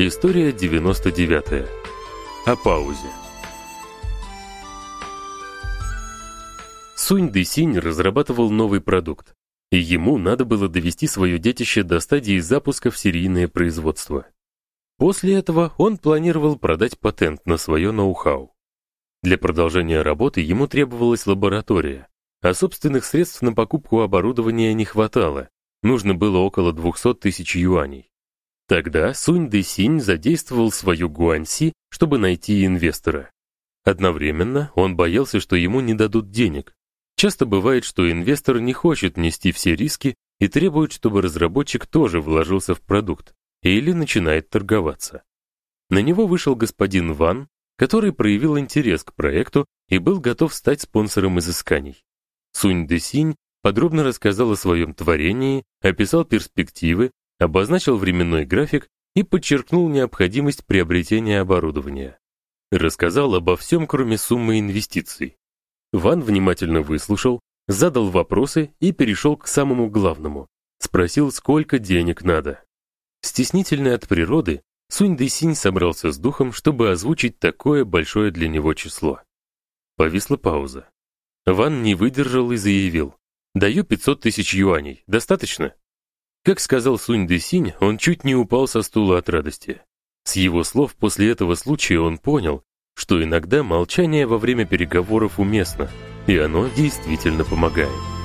История 99. О паузе. Сунь Дысинь разрабатывал новый продукт, и ему надо было довести свое детище до стадии запуска в серийное производство. После этого он планировал продать патент на свое ноу-хау. Для продолжения работы ему требовалась лаборатория, а собственных средств на покупку оборудования не хватало. Нужно было около 200 тысяч юаней. Тогда Сунь Дэсинь задействовал свою гуаньси, чтобы найти инвестора. Одновременно он боялся, что ему не дадут денег. Часто бывает, что инвестор не хочет нести все риски и требует, чтобы разработчик тоже вложился в продукт или начинает торговаться. На него вышел господин Ван, который проявил интерес к проекту и был готов стать спонсором изысканий. Сунь Дэсинь подробно рассказал о своем творении, описал перспективы, обозначил временной график и подчеркнул необходимость приобретения оборудования. Рассказал обо всем, кроме суммы инвестиций. Ван внимательно выслушал, задал вопросы и перешел к самому главному. Спросил, сколько денег надо. Стеснительный от природы, Сунь Дэсинь собрался с духом, чтобы озвучить такое большое для него число. Повисла пауза. Ван не выдержал и заявил: "Даю 500 тысяч юаней. Достаточно?" Как сказал Сунь Дэсинь, он чуть не упал со стула от радости. С его слов после этого случая он понял, что иногда молчание во время переговоров уместно, и оно действительно помогает.